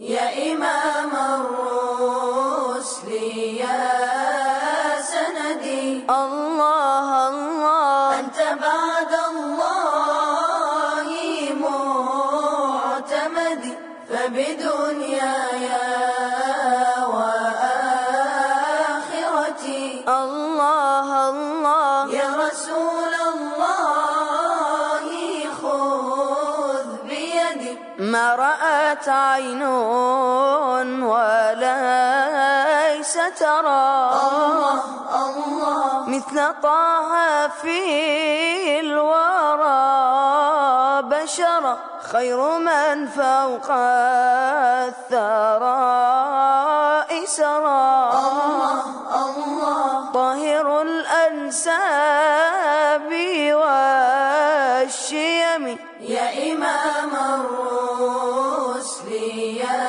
يا إمام الرسل يا سندي. الله الله. أنت بعد الله معتمدي فبدنياي وآخرتي. الله الله. يا رسول ما رأت عين وليس ترى. الله الله مثل طه في الورى بشرا خير من فوق الثرى سرى الله الله طاهر الأنساب يا إمام الرسل يا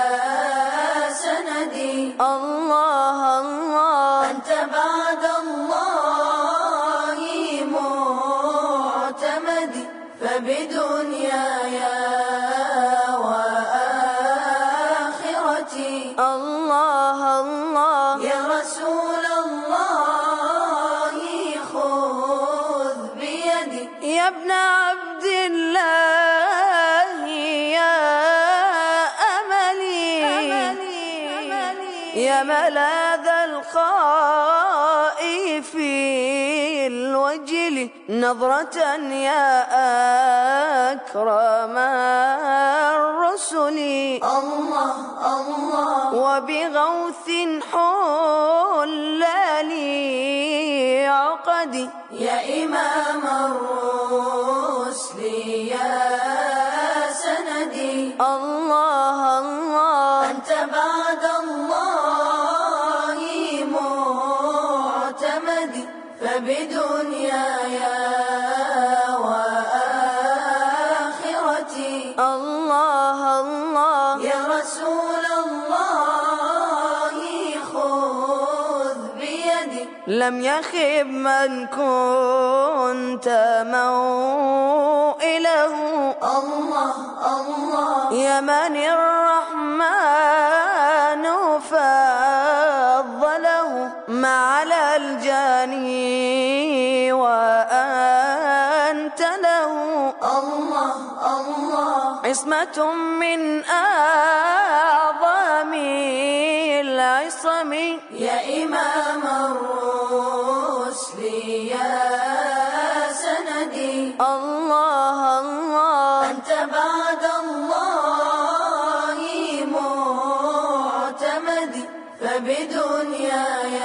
سندي. الله الله. أنت بعد الله معتمدي فبدنياي وآخرتي. الله الله. يا رسول الله خذ بيدي. يا ابن عبد يا ملاذ الخائف الوجل نظرة يا أكرم الرسل. الله الله. وبغوث حل لي عقدي يا إمام معتمدي فبدنياي وآخرتي. الله الله. يا رسول الله خذ بيدي. لم يخب من كنت موئله. الله الله. يا من الرحمن عصمة من أعظم العصم. يا إمام الرسل يا سندي. الله الله. أنت بعد الله معتمدي فبدنياي